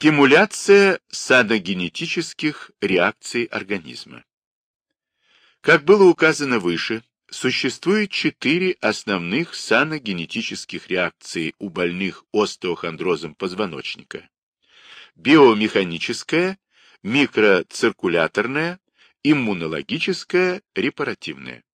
Стимуляция саногенетических реакций организма. Как было указано выше, существует четыре основных саногенетических реакции у больных остеохондрозом позвоночника. Биомеханическая, микроциркуляторная, иммунологическая, репаративная.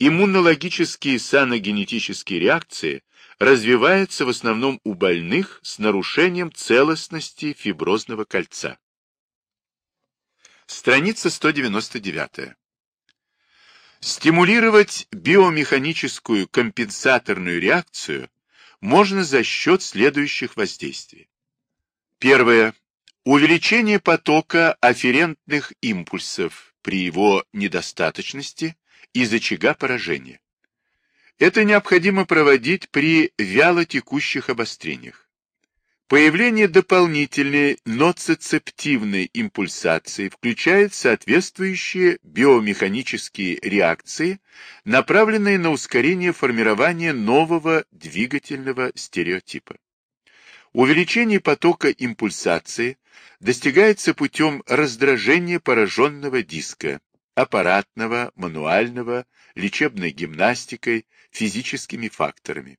Иммунологические саногенетические реакции развивается в основном у больных с нарушением целостности фиброзного кольца. Страница 199. Стимулировать биомеханическую компенсаторную реакцию можно за счет следующих воздействий. Первое. Увеличение потока афферентных импульсов при его недостаточности из очага поражения. Это необходимо проводить при вялотекущих обострениях. Появление дополнительной ноцицептивной импульсации включает соответствующие биомеханические реакции, направленные на ускорение формирования нового двигательного стереотипа. Увеличение потока импульсации достигается путем раздражения пораженного диска, аппаратного, мануального, лечебной гимнастикой, физическими факторами.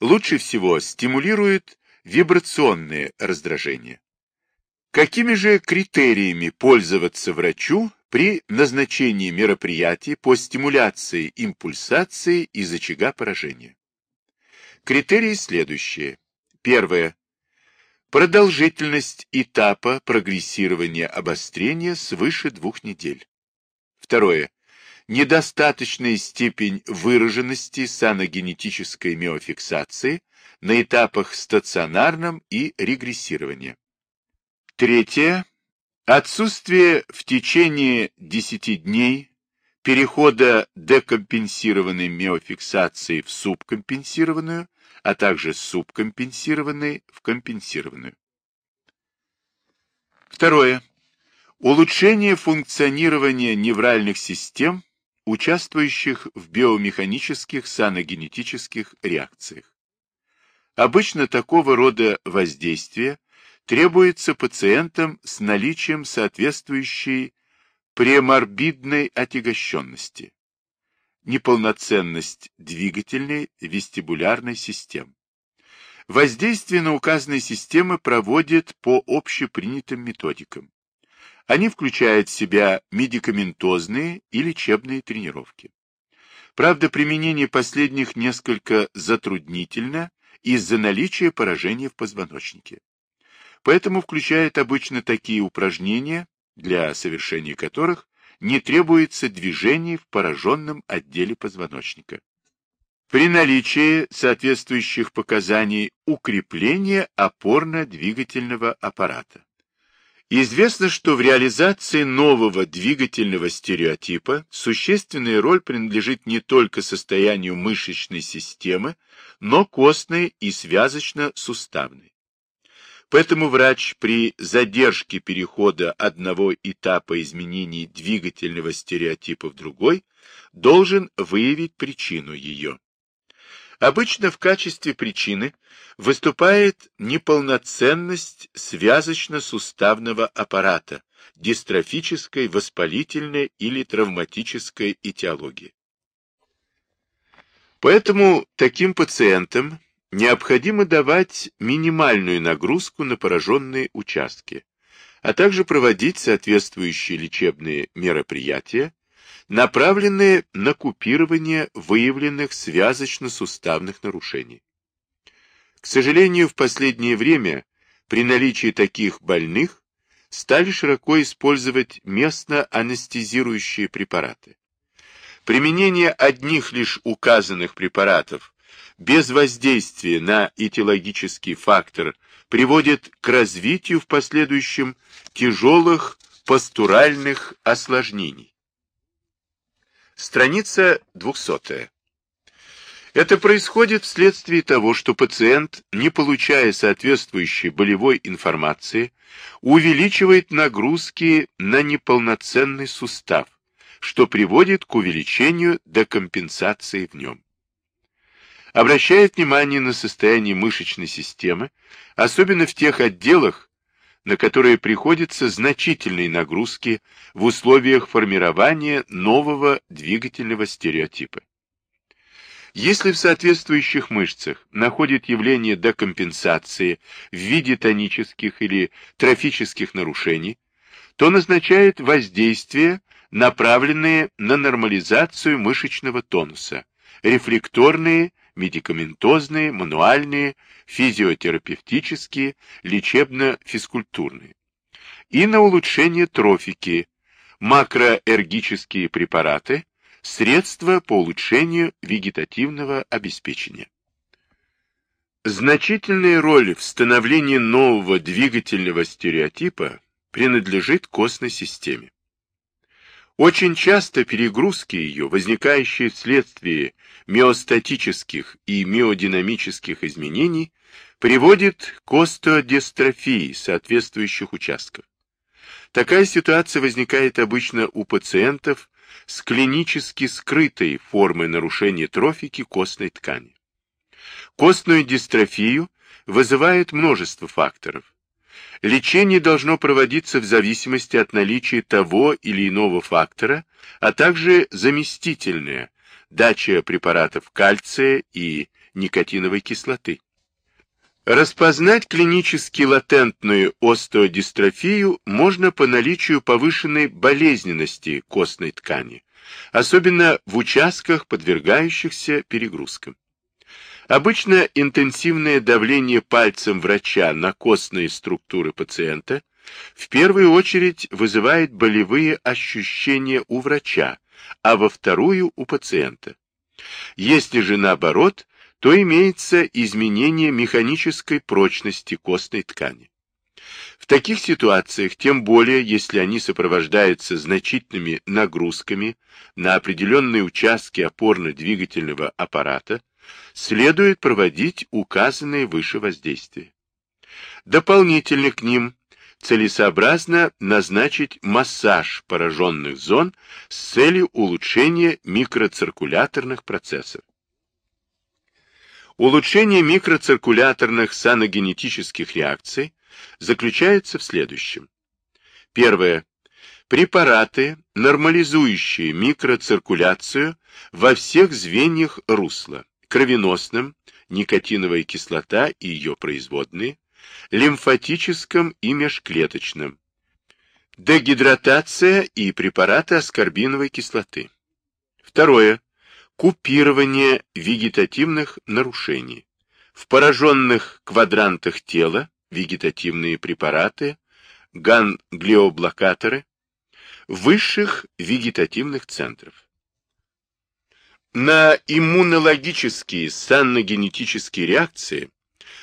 Лучше всего стимулирует вибрационные раздражения. Какими же критериями пользоваться врачу при назначении мероприятий по стимуляции импульсации из очага поражения? Критерии следующие. Первое. Продолжительность этапа прогрессирования обострения свыше двух недель. Второе. Недостаточная степень выраженности саногенетической миофиксации на этапах стационарном и регрессирования. Третье. Отсутствие в течение 10 дней перехода декомпенсированной миофиксации в субкомпенсированную а также субкомпенсированной в компенсированную. Второе. Улучшение функционирования невральных систем, участвующих в биомеханических саногенетических реакциях. Обычно такого рода воздействие требуется пациентам с наличием соответствующей преморбидной отягощенности неполноценность двигательной вестибулярной системы. Воздействие на указанные системы проводят по общепринятым методикам. Они включают в себя медикаментозные и лечебные тренировки. Правда, применение последних несколько затруднительно из-за наличия поражения в позвоночнике. Поэтому включает обычно такие упражнения, для совершения которых не требуется движений в пораженном отделе позвоночника. При наличии соответствующих показаний укрепления опорно-двигательного аппарата. Известно, что в реализации нового двигательного стереотипа существенная роль принадлежит не только состоянию мышечной системы, но костной и связочно-суставной. Поэтому врач при задержке перехода одного этапа изменений двигательного стереотипа в другой должен выявить причину ее. Обычно в качестве причины выступает неполноценность связочно-суставного аппарата, дистрофической, воспалительной или травматической этиологии. Поэтому таким пациентам необходимо давать минимальную нагрузку на пораженные участки, а также проводить соответствующие лечебные мероприятия, направленные на купирование выявленных связочно-суставных нарушений. К сожалению, в последнее время при наличии таких больных стали широко использовать местно-анестезирующие препараты. Применение одних лишь указанных препаратов без воздействия на этиологический фактор приводит к развитию в последующем тяжелых постуральных осложнений. Страница 200. Это происходит вследствие того, что пациент, не получая соответствующей болевой информации, увеличивает нагрузки на неполноценный сустав, что приводит к увеличению декомпенсации в нем. Обращает внимание на состояние мышечной системы, особенно в тех отделах, на которые приходятся значительные нагрузки в условиях формирования нового двигательного стереотипа. Если в соответствующих мышцах находит явление декомпенсации в виде тонических или трофических нарушений, то назначает воздействие, направленные на нормализацию мышечного тонуса, рефлекторные, медикаментозные, мануальные, физиотерапевтические, лечебно-физкультурные, и на улучшение трофики, макроэргические препараты, средства по улучшению вегетативного обеспечения. Значительная роль в становлении нового двигательного стереотипа принадлежит костной системе. Очень часто перегрузки ее, возникающие вследствие миостатических и миодинамических изменений, приводят к остеодистрофии соответствующих участков. Такая ситуация возникает обычно у пациентов с клинически скрытой формой нарушения трофики костной ткани. Костную дистрофию вызывает множество факторов. Лечение должно проводиться в зависимости от наличия того или иного фактора, а также заместительное, дача препаратов кальция и никотиновой кислоты. Распознать клинически латентную остеодистрофию можно по наличию повышенной болезненности костной ткани, особенно в участках, подвергающихся перегрузкам. Обычно интенсивное давление пальцем врача на костные структуры пациента в первую очередь вызывает болевые ощущения у врача, а во вторую у пациента. Если же наоборот, то имеется изменение механической прочности костной ткани. В таких ситуациях, тем более, если они сопровождаются значительными нагрузками на определенные участки опорно-двигательного аппарата, следует проводить указанные выше воздействия. Дополнительно к ним целесообразно назначить массаж пораженных зон с целью улучшения микроциркуляторных процессов. Улучшение микроциркуляторных саногенетических реакций заключается в следующем. Первое. Препараты, нормализующие микроциркуляцию во всех звеньях русла, кровеносном, никотиновая кислота и ее производные, лимфатическом и межклеточном, дегидратация и препараты аскорбиновой кислоты. Второе купирование вегетативных нарушений. В пораженных квадрантах тела вегетативные препараты, ганглиоблокаторы, высших вегетативных центров. На иммунологические санногенетические реакции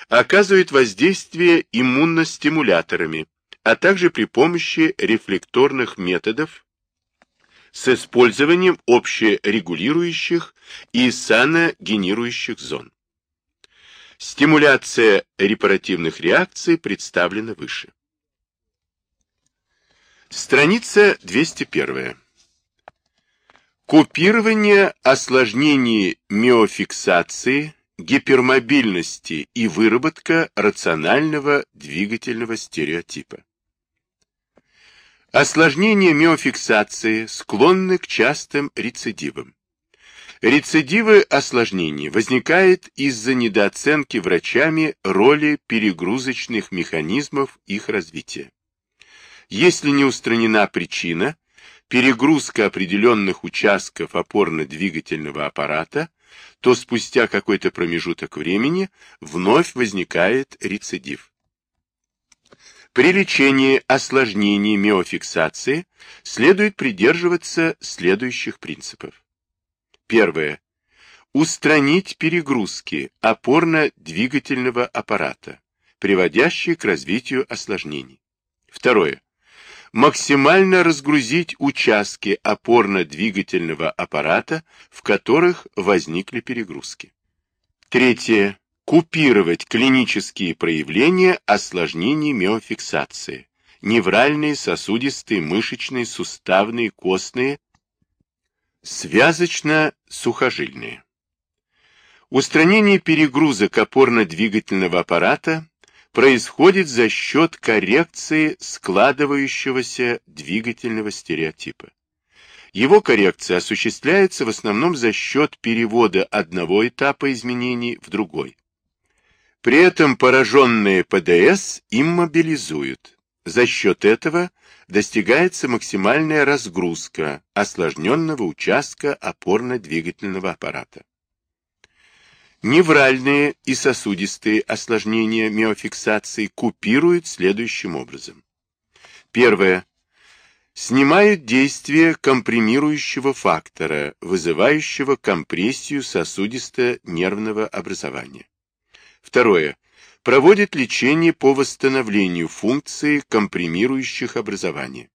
оказывают воздействие иммуностимуляторами, а также при помощи рефлекторных методов с использованием общерегулирующих и саногенирующих зон. Стимуляция репаративных реакций представлена выше. Страница 201. Купирование осложнений миофиксации, гипермобильности и выработка рационального двигательного стереотипа. Осложнения миофиксации склонны к частым рецидивам. Рецидивы осложнений возникают из-за недооценки врачами роли перегрузочных механизмов их развития. Если не устранена причина, перегрузка определенных участков опорно-двигательного аппарата, то спустя какой-то промежуток времени вновь возникает рецидив. При лечении осложнений миофиксации следует придерживаться следующих принципов. Первое. Устранить перегрузки опорно-двигательного аппарата, приводящие к развитию осложнений. Второе. Максимально разгрузить участки опорно-двигательного аппарата, в которых возникли перегрузки. Третье купировать клинические проявления осложнений миофиксации, невральные, сосудистые, мышечные, суставные, костные, связочно-сухожильные. Устранение перегрузок опорно-двигательного аппарата происходит за счет коррекции складывающегося двигательного стереотипа. Его коррекция осуществляется в основном за счет перевода одного этапа изменений в другой. При этом пораженные ПДС иммобилизуют. За счет этого достигается максимальная разгрузка осложненного участка опорно-двигательного аппарата. Невральные и сосудистые осложнения миофиксации купируют следующим образом. Первое. Снимают действие компримирующего фактора, вызывающего компрессию сосудисто-нервного образования. Второе. Проводит лечение по восстановлению функции компримирующих образования.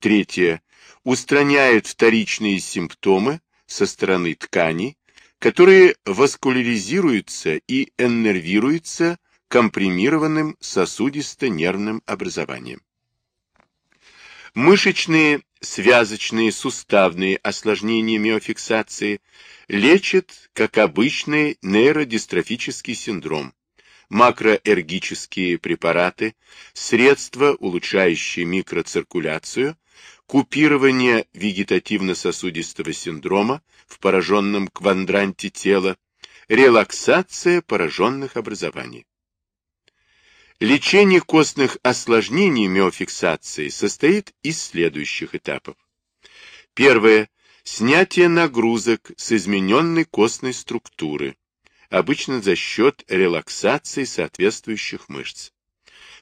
Третье. Устраняет вторичные симптомы со стороны тканей, которые васкуляризируются и эннервируются компримированным сосудисто-нервным образованием. Мышечные, связочные, суставные осложнения миофиксации лечат, как обычный нейродистрофический синдром, макроэргические препараты, средства, улучшающие микроциркуляцию, купирование вегетативно-сосудистого синдрома в пораженном квадранте тела, релаксация пораженных образований. Лечение костных осложнений миофиксации состоит из следующих этапов. Первое. Снятие нагрузок с измененной костной структуры, обычно за счет релаксации соответствующих мышц.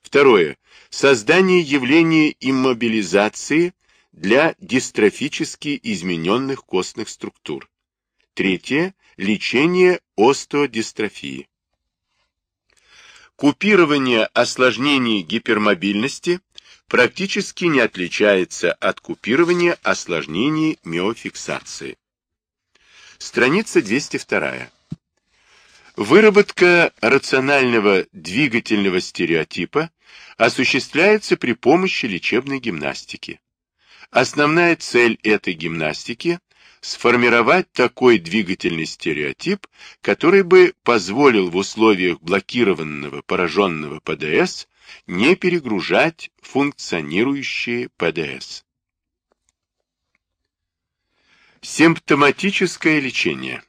Второе. Создание явления иммобилизации для дистрофически измененных костных структур. Третье. Лечение остеодистрофии. Купирование осложнений гипермобильности практически не отличается от купирования осложнений миофиксации. Страница 202. Выработка рационального двигательного стереотипа осуществляется при помощи лечебной гимнастики. Основная цель этой гимнастики сформировать такой двигательный стереотип, который бы позволил в условиях блокированного пораженного ПДС не перегружать функционирующие ПДС. Симптоматическое лечение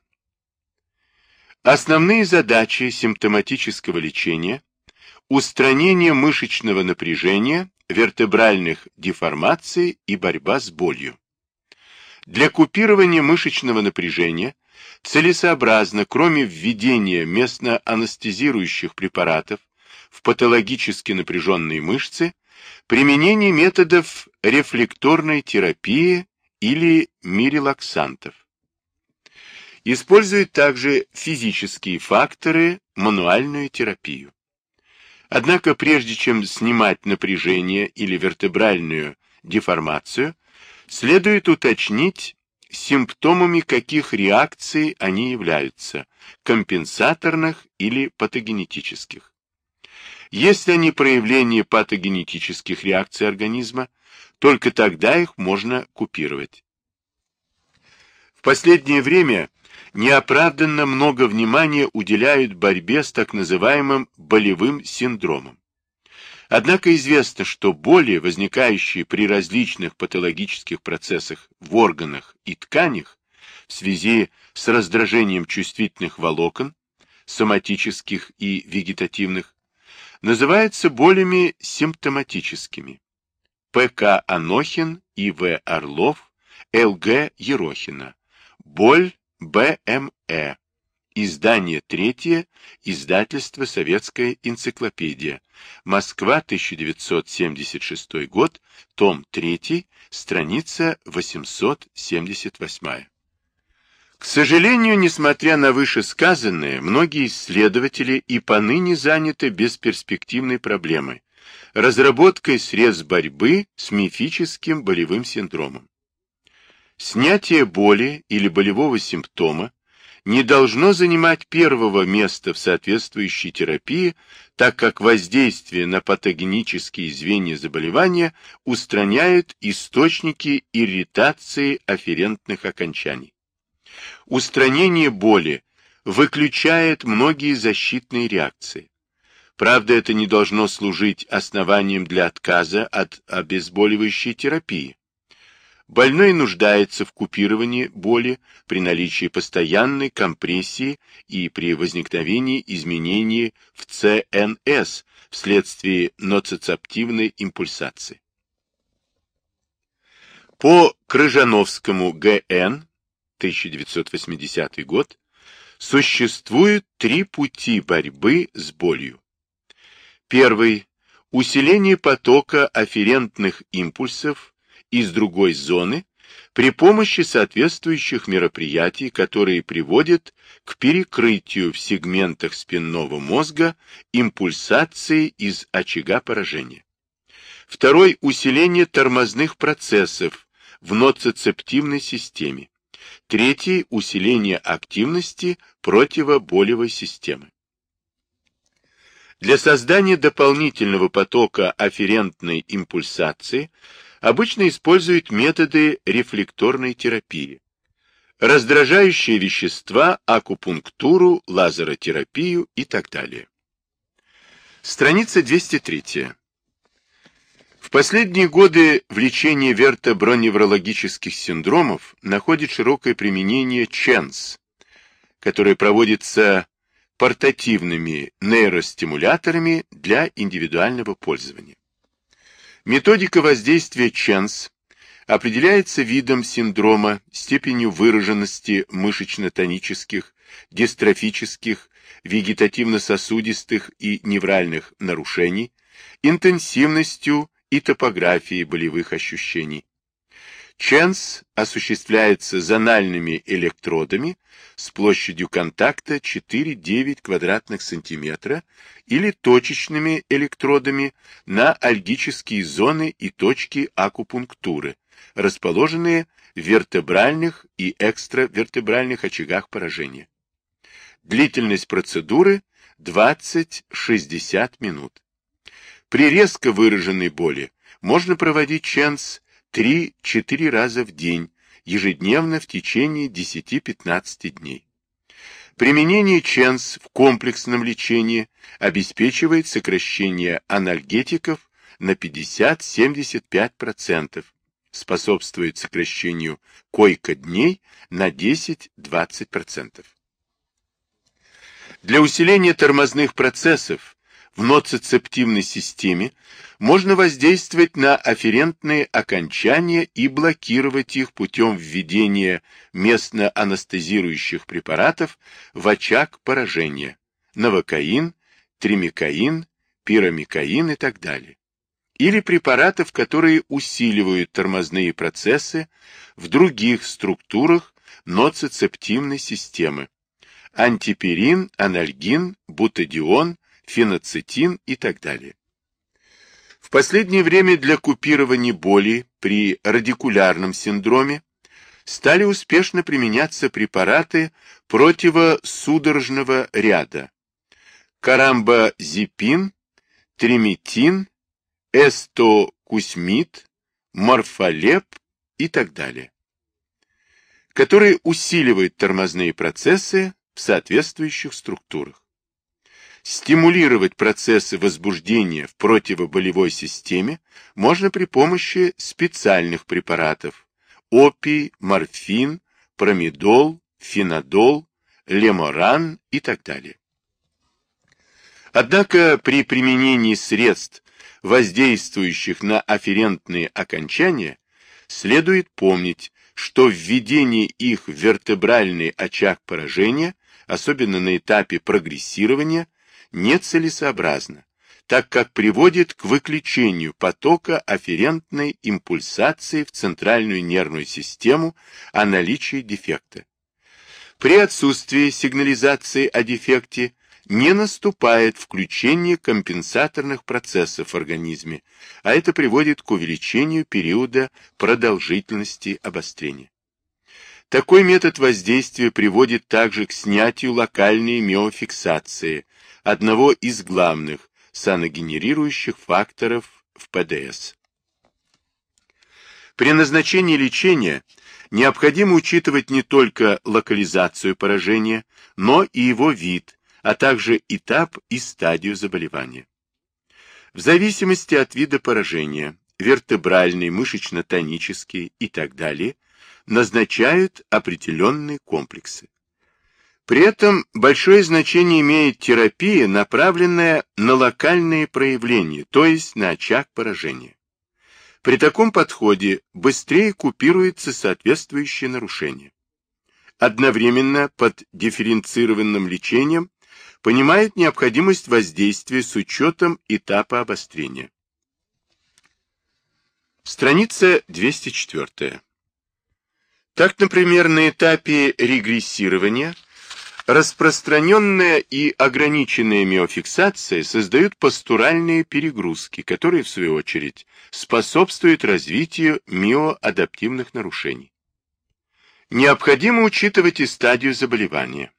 Основные задачи симптоматического лечения – устранение мышечного напряжения, вертебральных деформаций и борьба с болью. Для купирования мышечного напряжения целесообразно, кроме введения местно-анестезирующих препаратов в патологически напряженные мышцы, применение методов рефлекторной терапии или мирелаксантов. Используют также физические факторы, мануальную терапию. Однако прежде чем снимать напряжение или вертебральную деформацию, Следует уточнить, симптомами каких реакций они являются, компенсаторных или патогенетических. Если они проявление патогенетических реакций организма, только тогда их можно купировать. В последнее время неоправданно много внимания уделяют борьбе с так называемым болевым синдромом. Однако известно, что боли, возникающие при различных патологических процессах в органах и тканях в связи с раздражением чувствительных волокон, соматических и вегетативных, называются болями симптоматическими. П.К. Анохин, И.В. Орлов, Л.Г. Ерохина. Боль БМЭ. Издание третье. Издательство «Советская энциклопедия». Москва, 1976 год. Том 3. Страница 878. К сожалению, несмотря на вышесказанное, многие исследователи и поныне заняты бесперспективной проблемой – разработкой средств борьбы с мифическим болевым синдромом. Снятие боли или болевого симптома не должно занимать первого места в соответствующей терапии, так как воздействие на патогенические звенья заболевания устраняет источники ирритации афферентных окончаний. Устранение боли выключает многие защитные реакции. Правда, это не должно служить основанием для отказа от обезболивающей терапии. Больной нуждается в купировании боли при наличии постоянной компрессии и при возникновении изменений в ЦНС вследствие ноцицептивной импульсации. По Крыжановскому ГН 1980 год существует три пути борьбы с болью. Первый – усиление потока афферентных импульсов из другой зоны при помощи соответствующих мероприятий, которые приводят к перекрытию в сегментах спинного мозга импульсации из очага поражения. Второй – усиление тормозных процессов в ноцицептивной системе. Третий – усиление активности противоболевой системы. Для создания дополнительного потока афферентной импульсации обычно используют методы рефлекторной терапии, раздражающие вещества, акупунктуру, лазеротерапию и так далее. Страница 203. В последние годы в лечении вертоброневрологических синдромов находит широкое применение ЧЕНС, которое проводится портативными нейростимуляторами для индивидуального пользования. Методика воздействия ЧЕНС определяется видом синдрома, степенью выраженности мышечно-тонических, дистрофических, вегетативно-сосудистых и невральных нарушений, интенсивностью и топографией болевых ощущений. ЧЕНС осуществляется зональными электродами с площадью контакта 4-9 квадратных сантиметра или точечными электродами на альгические зоны и точки акупунктуры, расположенные в вертебральных и экстравертебральных очагах поражения. Длительность процедуры 20-60 минут. При резко выраженной боли можно проводить ЧЕНС 3-4 раза в день, ежедневно в течение 10-15 дней. Применение ЧЕНС в комплексном лечении обеспечивает сокращение анальгетиков на 50-75%, способствует сокращению койко-дней на 10-20%. Для усиления тормозных процессов в ноцицептивной системе можно воздействовать на афферентные окончания и блокировать их путем введения местно анестезирующих препаратов в очаг поражения – новокаин, тримикаин, пирамикаин и так далее. Или препаратов, которые усиливают тормозные процессы в других структурах ноцицептивной системы – антиперин, анальгин, бутадион, феноцетин и так далее. В последнее время для купирования боли при радикулярном синдроме стали успешно применяться препараты противосудорожного ряда карамбазепин, триметин, эстокусмид, морфолеп и так далее, которые усиливают тормозные процессы в соответствующих структурах стимулировать процессы возбуждения в противоболевой системе можно при помощи специальных препаратов опий, морфин, промедол, фенодол, леморан и так далее. Однако при применении средств, воздействующих на афферентные окончания, следует помнить, что введение их в вертебральный очаг поражения, особенно на этапе прогрессирования, нецелесообразно, так как приводит к выключению потока афферентной импульсации в центральную нервную систему о наличии дефекта. При отсутствии сигнализации о дефекте не наступает включение компенсаторных процессов в организме, а это приводит к увеличению периода продолжительности обострения. Такой метод воздействия приводит также к снятию локальной миофиксации, одного из главных саногенерирующих факторов в ПДС. При назначении лечения необходимо учитывать не только локализацию поражения, но и его вид, а также этап и стадию заболевания. В зависимости от вида поражения, вертебральный, мышечно-тонический и так далее, назначают определенные комплексы. При этом большое значение имеет терапия, направленная на локальные проявления, то есть на очаг поражения. При таком подходе быстрее купируется соответствующее нарушение. Одновременно под дифференцированным лечением понимает необходимость воздействия с учетом этапа обострения. Страница 204. Так, например, на этапе регрессирования распространенная и ограниченная миофиксация создают постуральные перегрузки, которые, в свою очередь, способствуют развитию миоадаптивных нарушений. Необходимо учитывать и стадию заболевания.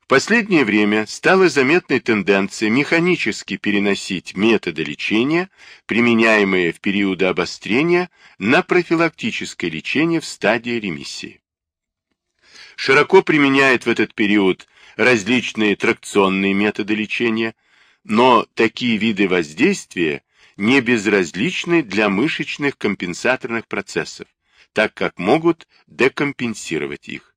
В последнее время стала заметной тенденция механически переносить методы лечения, применяемые в периоды обострения, на профилактическое лечение в стадии ремиссии. Широко применяет в этот период различные тракционные методы лечения, но такие виды воздействия не безразличны для мышечных компенсаторных процессов, так как могут декомпенсировать их.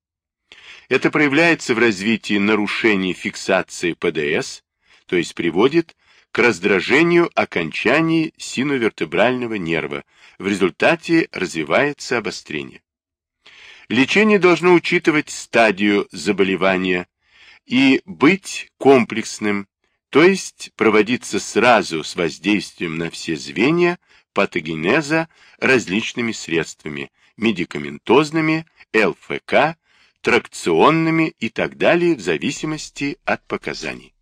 Это проявляется в развитии нарушений фиксации ПДС, то есть приводит к раздражению окончаний синовертебрального нерва, в результате развивается обострение. Лечение должно учитывать стадию заболевания и быть комплексным, то есть проводиться сразу с воздействием на все звенья патогенеза различными средствами, медикаментозными, ЛФК, тракционными и так далее в зависимости от показаний.